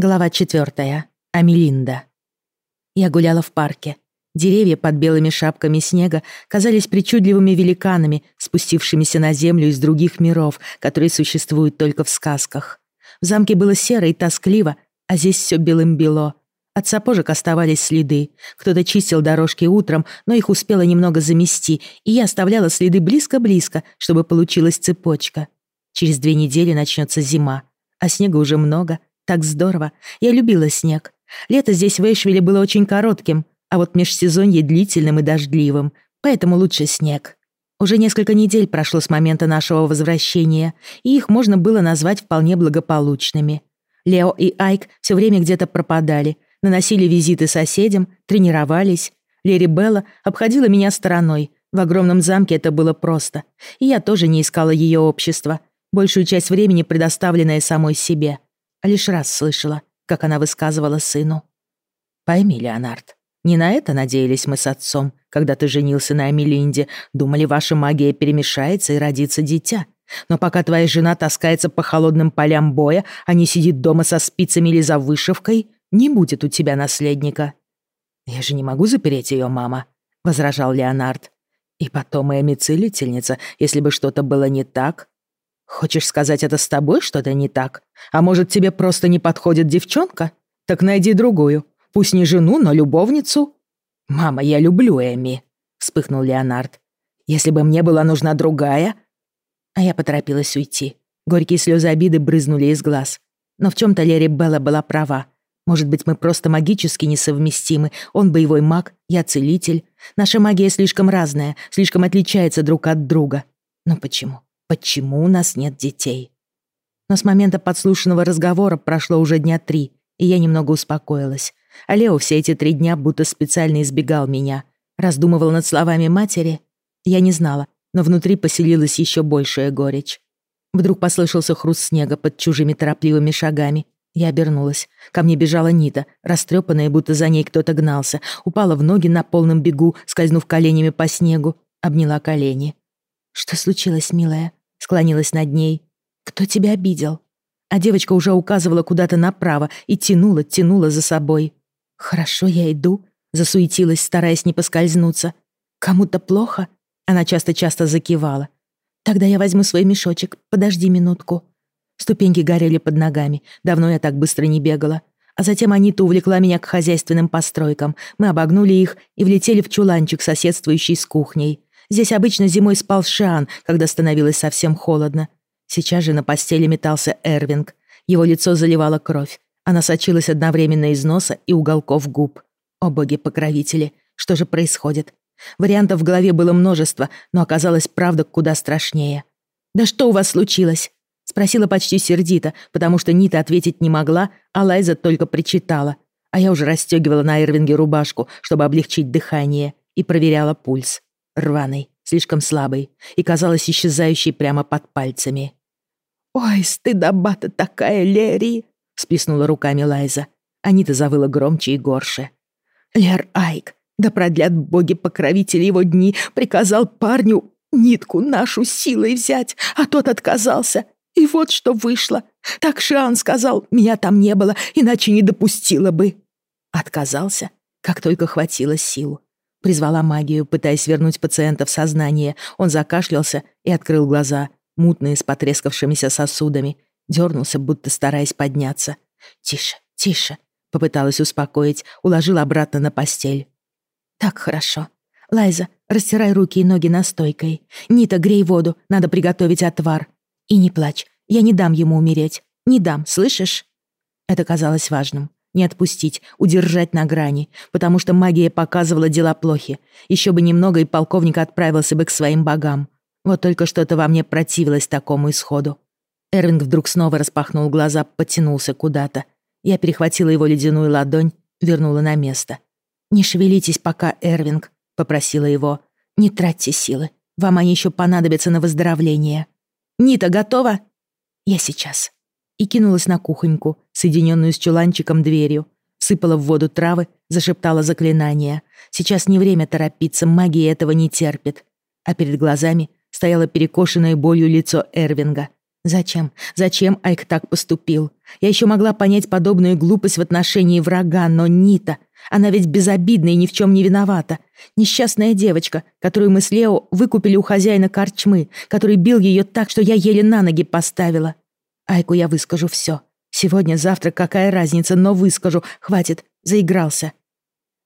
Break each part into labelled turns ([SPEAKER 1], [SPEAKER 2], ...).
[SPEAKER 1] Глава четвертая. Амелинда. Я гуляла в парке. Деревья под белыми шапками снега казались причудливыми великанами, спустившимися на землю из других миров, которые существуют только в сказках. В замке было серо и тоскливо, а здесь все белым-бело. От сапожек оставались следы. Кто-то чистил дорожки утром, но их успело немного замести, и я оставляла следы близко-близко, чтобы получилась цепочка. Через две недели начнется зима, а снега уже много — так здорово. Я любила снег. Лето здесь в Эйшвилле было очень коротким, а вот межсезонье длительным и дождливым, поэтому лучше снег. Уже несколько недель прошло с момента нашего возвращения, и их можно было назвать вполне благополучными. Лео и Айк все время где-то пропадали, наносили визиты соседям, тренировались. Лери Белла обходила меня стороной. В огромном замке это было просто. И я тоже не искала ее общества, большую часть времени предоставленная самой себе лишь раз слышала, как она высказывала сыну. «Пойми, Леонард, не на это надеялись мы с отцом, когда ты женился на Эмилинде. Думали, ваша магия перемешается и родится дитя. Но пока твоя жена таскается по холодным полям боя, а не сидит дома со спицами или за вышивкой, не будет у тебя наследника». «Я же не могу запереть ее, мама», — возражал Леонард. «И потом Эми целительница, если бы что-то было не так, Хочешь сказать, это с тобой что-то не так? А может, тебе просто не подходит девчонка? Так найди другую. Пусть не жену, но любовницу. Мама, я люблю Эми, вспыхнул Леонард. Если бы мне была нужна другая... А я поторопилась уйти. Горькие слезы обиды брызнули из глаз. Но в чем-то Лери Белла была права. Может быть, мы просто магически несовместимы. Он боевой маг, я целитель. Наша магия слишком разная, слишком отличается друг от друга. Но почему? Почему у нас нет детей. Но с момента подслушанного разговора прошло уже дня три, и я немного успокоилась. А Лео все эти три дня будто специально избегал меня. Раздумывал над словами матери. Я не знала, но внутри поселилась еще большая горечь. Вдруг послышался хруст снега под чужими торопливыми шагами. Я обернулась. Ко мне бежала Нита, растрепанная, будто за ней кто-то гнался. Упала в ноги на полном бегу, скользнув коленями по снегу. Обняла колени. «Что случилось, милая?» Склонилась над ней. «Кто тебя обидел?» А девочка уже указывала куда-то направо и тянула, тянула за собой. «Хорошо, я иду», — засуетилась, стараясь не поскользнуться. «Кому-то плохо?» Она часто-часто закивала. «Тогда я возьму свой мешочек, подожди минутку». Ступеньки горели под ногами, давно я так быстро не бегала. А затем Анита увлекла меня к хозяйственным постройкам. Мы обогнули их и влетели в чуланчик, соседствующий с кухней. Здесь обычно зимой спал Шиан, когда становилось совсем холодно. Сейчас же на постели метался Эрвинг. Его лицо заливало кровь. Она сочилась одновременно из носа и уголков губ. О боги-покровители, что же происходит? Вариантов в голове было множество, но оказалось правда куда страшнее. «Да что у вас случилось?» Спросила почти сердито, потому что Нита ответить не могла, а Лайза только причитала. А я уже расстегивала на Эрвинге рубашку, чтобы облегчить дыхание, и проверяла пульс рваной, слишком слабой и казалась исчезающей прямо под пальцами. «Ой, стыдоба-то такая, Лерри!» — сплеснула руками Лайза. Анита завыла громче и горше. «Лер Айк, да продлят боги-покровители его дни, приказал парню нитку нашу силой взять, а тот отказался. И вот что вышло. Так Шиан сказал, меня там не было, иначе не допустила бы». Отказался, как только хватило сил. Призвала магию, пытаясь вернуть пациента в сознание. Он закашлялся и открыл глаза, мутные с потрескавшимися сосудами. Дернулся, будто стараясь подняться. «Тише, тише», — попыталась успокоить, уложила обратно на постель. «Так хорошо. Лайза, растирай руки и ноги настойкой. Нита, грей воду, надо приготовить отвар. И не плачь, я не дам ему умереть. Не дам, слышишь?» Это казалось важным. Не отпустить, удержать на грани, потому что магия показывала дела плохи. Еще бы немного, и полковник отправился бы к своим богам. Вот только что-то во мне противилось такому исходу. Эрвинг вдруг снова распахнул глаза, потянулся куда-то. Я перехватила его ледяную ладонь, вернула на место. «Не шевелитесь пока, Эрвинг», — попросила его. «Не тратьте силы. Вам они еще понадобятся на выздоровление». «Нита готова?» «Я сейчас» и кинулась на кухоньку, соединенную с чуланчиком дверью. Сыпала в воду травы, зашептала заклинания. Сейчас не время торопиться, магия этого не терпит. А перед глазами стояло перекошенное болью лицо Эрвинга. Зачем? Зачем Айк так поступил? Я еще могла понять подобную глупость в отношении врага, но Нита... Она ведь безобидна и ни в чем не виновата. Несчастная девочка, которую мы с Лео выкупили у хозяина корчмы, который бил ее так, что я еле на ноги поставила. Айку я выскажу все. Сегодня, завтра, какая разница, но выскажу. Хватит, заигрался.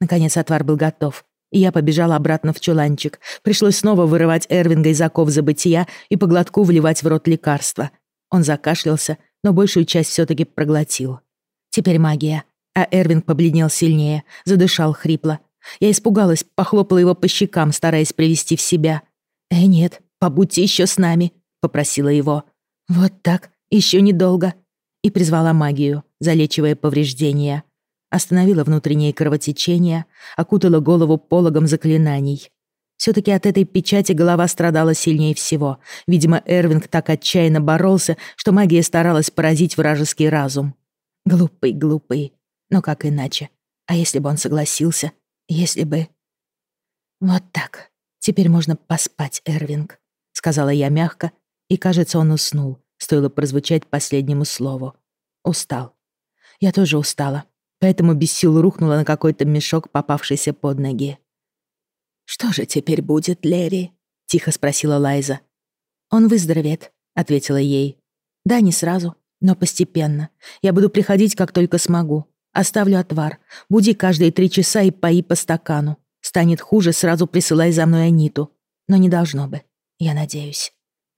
[SPEAKER 1] Наконец отвар был готов, и я побежала обратно в чуланчик. Пришлось снова вырывать Эрвинга из оков забытия и по глотку вливать в рот лекарства. Он закашлялся, но большую часть все-таки проглотил. Теперь магия. А Эрвинг побледнел сильнее, задышал хрипло. Я испугалась, похлопала его по щекам, стараясь привести в себя. «Э, нет, побудьте еще с нами», — попросила его. «Вот так, еще недолго». И призвала магию, залечивая повреждения остановила внутреннее кровотечение, окутала голову пологом заклинаний. Все-таки от этой печати голова страдала сильнее всего. Видимо, Эрвинг так отчаянно боролся, что магия старалась поразить вражеский разум. Глупый, глупый. Но как иначе? А если бы он согласился? Если бы... Вот так. Теперь можно поспать, Эрвинг, сказала я мягко, и, кажется, он уснул, стоило прозвучать последнему слову. Устал. Я тоже устала, поэтому без сил рухнула на какой-то мешок, попавшийся под ноги. «Что же теперь будет, Лерри?» — тихо спросила Лайза. «Он выздоровеет», — ответила ей. «Да, не сразу, но постепенно. Я буду приходить, как только смогу. Оставлю отвар. Буди каждые три часа и пои по стакану. Станет хуже, сразу присылай за мной Аниту. Но не должно бы, я надеюсь».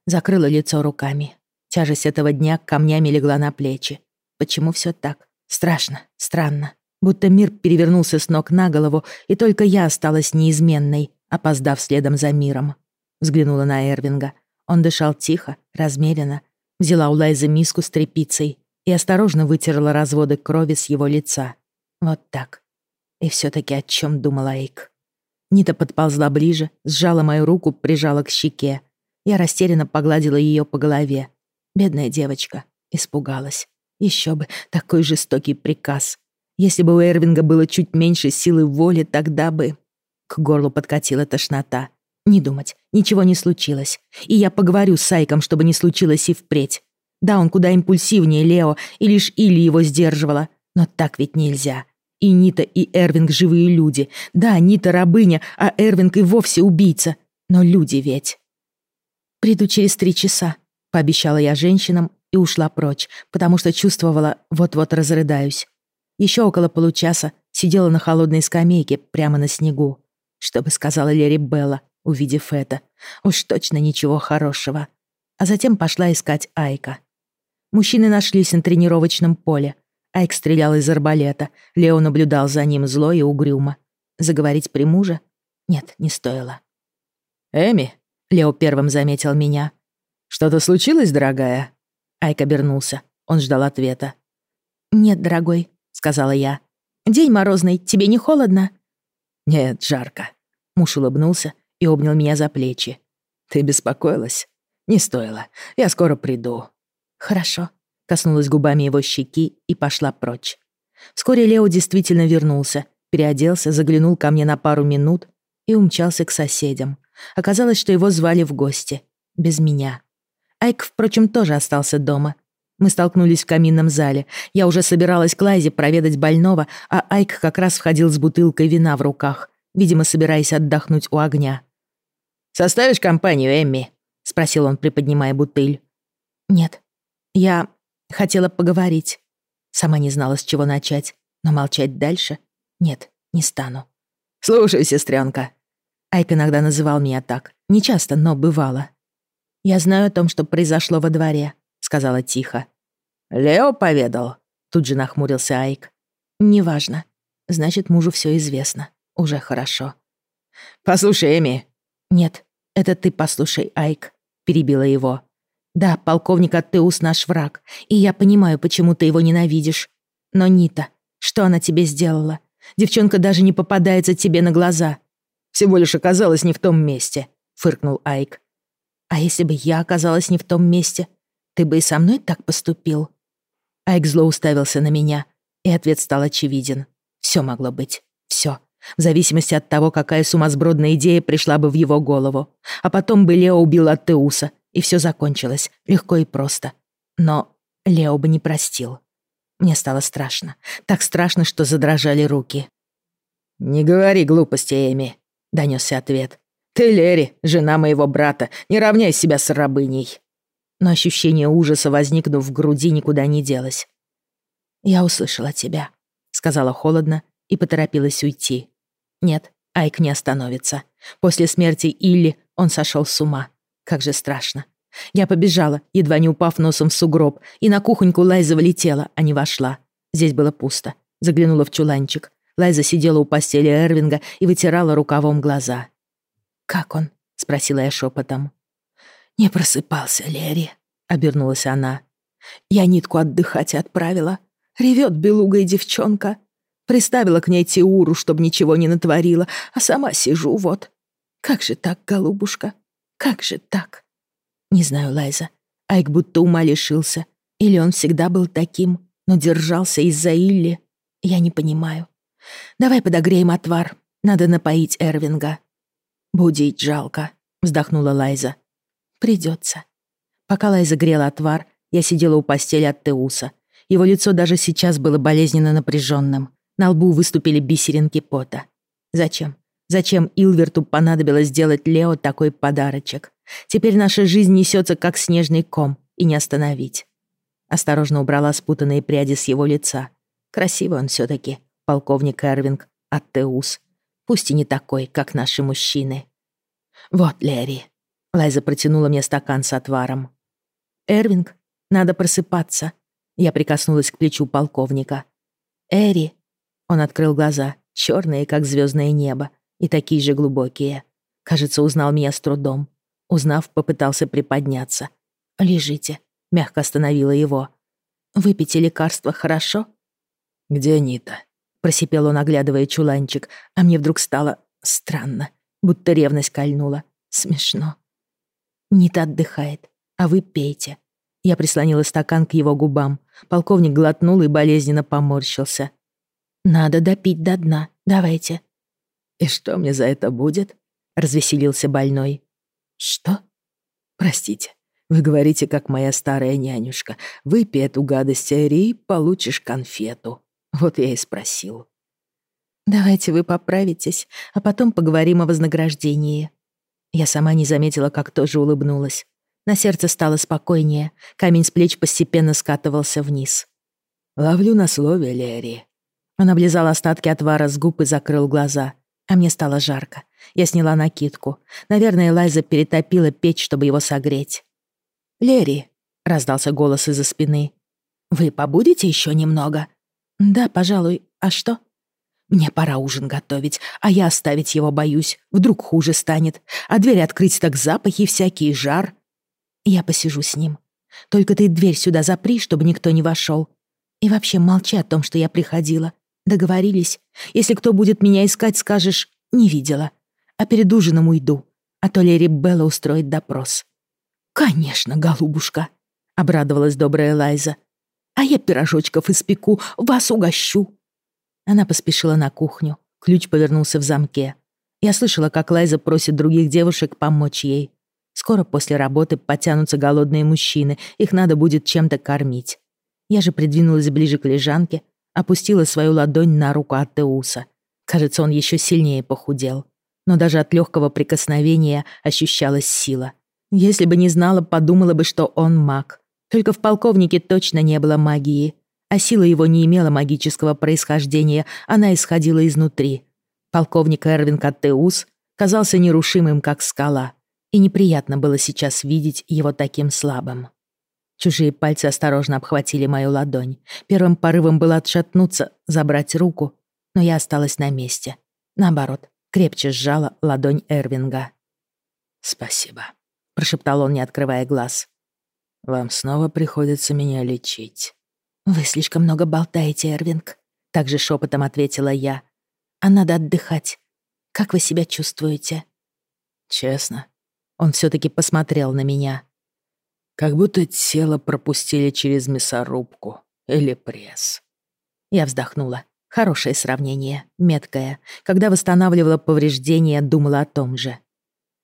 [SPEAKER 1] Закрыла лицо руками. Тяжесть этого дня камнями легла на плечи. Почему все так? Страшно, странно. Будто мир перевернулся с ног на голову, и только я осталась неизменной, опоздав следом за миром. Взглянула на Эрвинга. Он дышал тихо, размеренно. Взяла у Лайзы миску с тряпицей и осторожно вытерла разводы крови с его лица. Вот так. И все таки о чем думала Эйк. Нита подползла ближе, сжала мою руку, прижала к щеке. Я растерянно погладила ее по голове. Бедная девочка. Испугалась. Еще бы, такой жестокий приказ. Если бы у Эрвинга было чуть меньше силы воли, тогда бы... К горлу подкатила тошнота. Не думать, ничего не случилось. И я поговорю с Сайком, чтобы не случилось и впредь. Да, он куда импульсивнее Лео, и лишь Илли его сдерживала. Но так ведь нельзя. И Нита, и Эрвинг живые люди. Да, Нита рабыня, а Эрвинг и вовсе убийца. Но люди ведь. «Приду через три часа», — пообещала я женщинам и ушла прочь, потому что чувствовала, вот-вот разрыдаюсь. Еще около получаса сидела на холодной скамейке прямо на снегу. Что бы сказала Лери Белла, увидев это? Уж точно ничего хорошего. А затем пошла искать Айка. Мужчины нашлись на тренировочном поле. Айк стрелял из арбалета. Лео наблюдал за ним зло и угрюмо. Заговорить при муже? Нет, не стоило.
[SPEAKER 2] «Эми», — Лео первым заметил меня. «Что-то случилось, дорогая?» Айк обернулся. Он ждал ответа.
[SPEAKER 1] «Нет, дорогой», — сказала я. «День морозный, тебе не холодно?»
[SPEAKER 2] «Нет, жарко». Муж улыбнулся и обнял меня за плечи. «Ты беспокоилась? Не стоило. Я скоро приду».
[SPEAKER 1] «Хорошо», — коснулась губами его щеки и пошла прочь. Вскоре Лео действительно вернулся, переоделся, заглянул ко мне на пару минут и умчался к соседям. Оказалось, что его звали в гости. Без меня. Айк, впрочем, тоже остался дома. Мы столкнулись в каминном зале. Я уже собиралась к Лайзе проведать больного, а Айк как раз входил с бутылкой вина в руках, видимо, собираясь отдохнуть у огня.
[SPEAKER 2] «Составишь компанию, Эмми?» — спросил он, приподнимая бутыль.
[SPEAKER 1] «Нет. Я хотела поговорить. Сама не знала, с чего начать, но молчать дальше? Нет, не стану».
[SPEAKER 2] «Слушай, сестренка».
[SPEAKER 1] Айк иногда называл меня так. Не часто, но бывало. «Я знаю о том, что произошло во дворе», — сказала тихо.
[SPEAKER 2] «Лео поведал?» — тут же нахмурился Айк.
[SPEAKER 1] «Неважно. Значит, мужу все известно. Уже хорошо».
[SPEAKER 2] «Послушай, Эми».
[SPEAKER 1] «Нет, это ты послушай, Айк», — перебила его. «Да, полковник Аттеус наш враг, и я понимаю, почему ты его ненавидишь. Но Нита, что она тебе сделала? Девчонка даже не попадается тебе на глаза».
[SPEAKER 2] «Всего лишь оказалась не в том месте», — фыркнул Айк.
[SPEAKER 1] А если бы я оказалась не в том месте, ты бы и со мной так поступил?» Айк зло уставился на меня, и ответ стал очевиден. Все могло быть. Все. В зависимости от того, какая сумасбродная идея пришла бы в его голову. А потом бы Лео убил Аттеуса, и все закончилось, легко и просто. Но Лео бы не простил. Мне стало страшно. Так страшно, что задрожали руки.
[SPEAKER 2] «Не говори глупости, Эми», — донесся ответ. «Ты, Лери, жена моего брата, не равняй себя с рабыней».
[SPEAKER 1] Но ощущение ужаса, возникнув в груди, никуда не делось. «Я услышала тебя», — сказала холодно и поторопилась уйти. «Нет, Айк не остановится. После смерти Илли он сошел с ума. Как же страшно. Я побежала, едва не упав носом в сугроб, и на кухоньку Лайза влетела, а не вошла. Здесь было пусто. Заглянула в чуланчик. Лайза сидела у постели Эрвинга и вытирала рукавом глаза. «Как он?» — спросила я шепотом. «Не просыпался, Лерри», — обернулась она. «Я нитку отдыхать отправила. Ревет белугая девчонка. Приставила к ней Тиуру, чтобы ничего не натворила, а сама сижу вот. Как же так, голубушка? Как же так?» Не знаю, Лайза. Айк будто ума лишился. Или он всегда был таким, но держался из-за Илли. Я не понимаю. Давай подогреем отвар. Надо напоить Эрвинга. Будить жалко, вздохнула Лайза. Придется. Пока Лайза грела отвар, я сидела у постели от Теуса. Его лицо даже сейчас было болезненно напряженным. На лбу выступили бисеринки пота. Зачем? Зачем Илверту понадобилось сделать Лео такой подарочек? Теперь наша жизнь несется как снежный ком, и не остановить. Осторожно убрала спутанные пряди с его лица. Красивый он все таки полковник Эрвинг Аттеус. Пусть и не такой, как наши мужчины. «Вот, Лерри». Лайза протянула мне стакан с отваром. «Эрвинг, надо просыпаться». Я прикоснулась к плечу полковника. «Эри». Он открыл глаза, черные, как звездное небо, и такие же глубокие. Кажется, узнал меня с трудом. Узнав, попытался приподняться. «Лежите», — мягко остановила его. «Выпейте лекарство, хорошо?»
[SPEAKER 2] «Где Нита?»
[SPEAKER 1] — просипел он, оглядывая чуланчик, а мне вдруг стало странно, будто ревность кольнула. Смешно. «Нита отдыхает, а вы пейте». Я прислонила стакан к его губам. Полковник глотнул и болезненно поморщился. «Надо допить до дна. Давайте».
[SPEAKER 2] «И что мне за это будет?» — развеселился больной. «Что?» «Простите, вы говорите, как моя старая нянюшка. Выпей эту гадость, Эри, получишь конфету. Вот я и спросил».
[SPEAKER 1] «Давайте вы поправитесь, а потом поговорим о вознаграждении». Я сама не заметила, как тоже улыбнулась. На сердце стало спокойнее, камень с плеч постепенно скатывался вниз.
[SPEAKER 2] «Ловлю на слове, Лерри».
[SPEAKER 1] Он облизал остатки отвара с губ и закрыл глаза. А мне стало жарко. Я сняла накидку. Наверное, Лайза перетопила печь, чтобы его согреть. «Лерри», — раздался голос из-за спины. «Вы побудете еще немного?» «Да, пожалуй. А что?» «Мне пора ужин готовить, а я оставить его боюсь. Вдруг хуже станет. А дверь открыть так запахи всякий, жар». «Я посижу с ним. Только ты дверь сюда запри, чтобы никто не вошел. И вообще молчи о том, что я приходила. Договорились. Если кто будет меня искать, скажешь «не видела». А перед ужином уйду. А то Лерри Белла устроит допрос. «Конечно, голубушка», — обрадовалась добрая Лайза. «А я пирожочков испеку, вас угощу». Она поспешила на кухню. Ключ повернулся в замке. Я слышала, как Лайза просит других девушек помочь ей. Скоро после работы потянутся голодные мужчины, их надо будет чем-то кормить. Я же придвинулась ближе к лежанке, опустила свою ладонь на руку Аттеуса. Кажется, он еще сильнее похудел. Но даже от легкого прикосновения ощущалась сила. Если бы не знала, подумала бы, что он маг. Только в полковнике точно не было магии. А сила его не имела магического происхождения, она исходила изнутри. Полковник Эрвин Каттеус казался нерушимым, как скала. И неприятно было сейчас видеть его таким слабым. Чужие пальцы осторожно обхватили мою ладонь. Первым порывом было отшатнуться, забрать руку, но я осталась на месте. Наоборот, крепче сжала ладонь Эрвинга.
[SPEAKER 2] «Спасибо», — прошептал он, не открывая глаз. «Вам снова приходится меня лечить».
[SPEAKER 1] «Вы слишком много болтаете, Эрвинг», — также шепотом ответила я. «А надо отдыхать. Как вы себя чувствуете?»
[SPEAKER 2] «Честно?»
[SPEAKER 1] Он все таки посмотрел на меня.
[SPEAKER 2] Как будто тело пропустили через мясорубку или пресс.
[SPEAKER 1] Я вздохнула. Хорошее сравнение, меткое. Когда восстанавливала повреждения, думала о том же.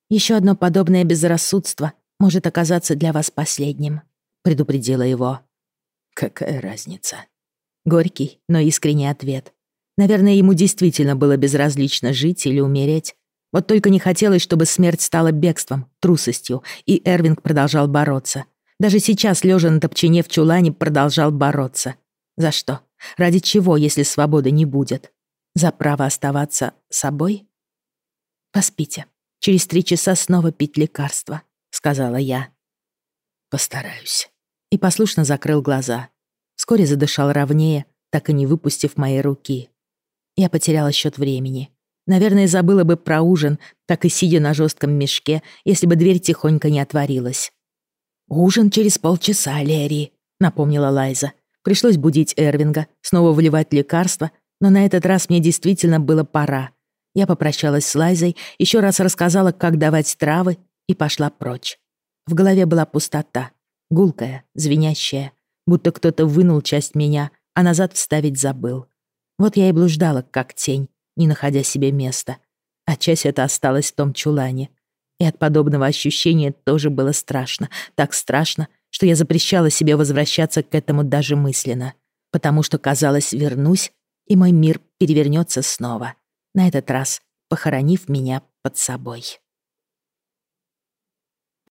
[SPEAKER 1] Еще одно подобное безрассудство, может оказаться для вас последним», — предупредила его.
[SPEAKER 2] «Какая разница?»
[SPEAKER 1] Горький, но искренний ответ. Наверное, ему действительно было безразлично жить или умереть. Вот только не хотелось, чтобы смерть стала бегством, трусостью, и Эрвинг продолжал бороться. Даже сейчас, лежа на топчине в чулане, продолжал бороться. За что? Ради чего, если свободы не будет? За право оставаться собой? Поспите. Через три часа снова пить лекарства, сказала я.
[SPEAKER 2] Постараюсь.
[SPEAKER 1] И послушно закрыл глаза. Вскоре задышал ровнее, так и не выпустив моей руки. Я потеряла счет времени. Наверное, забыла бы про ужин, так и сидя на жестком мешке, если бы дверь тихонько не отворилась. «Ужин через полчаса, Лерри», — напомнила Лайза. Пришлось будить Эрвинга, снова вливать лекарства, но на этот раз мне действительно было пора. Я попрощалась с Лайзой, еще раз рассказала, как давать травы, и пошла прочь. В голове была пустота, гулкая, звенящая, будто кто-то вынул часть меня, а назад вставить забыл. Вот я и блуждала, как тень, не находя себе места. А часть эта осталась в том чулане. И от подобного ощущения тоже было страшно. Так страшно, что я запрещала себе возвращаться к этому даже мысленно. Потому что, казалось, вернусь, и мой мир перевернется снова. На этот раз похоронив меня под собой.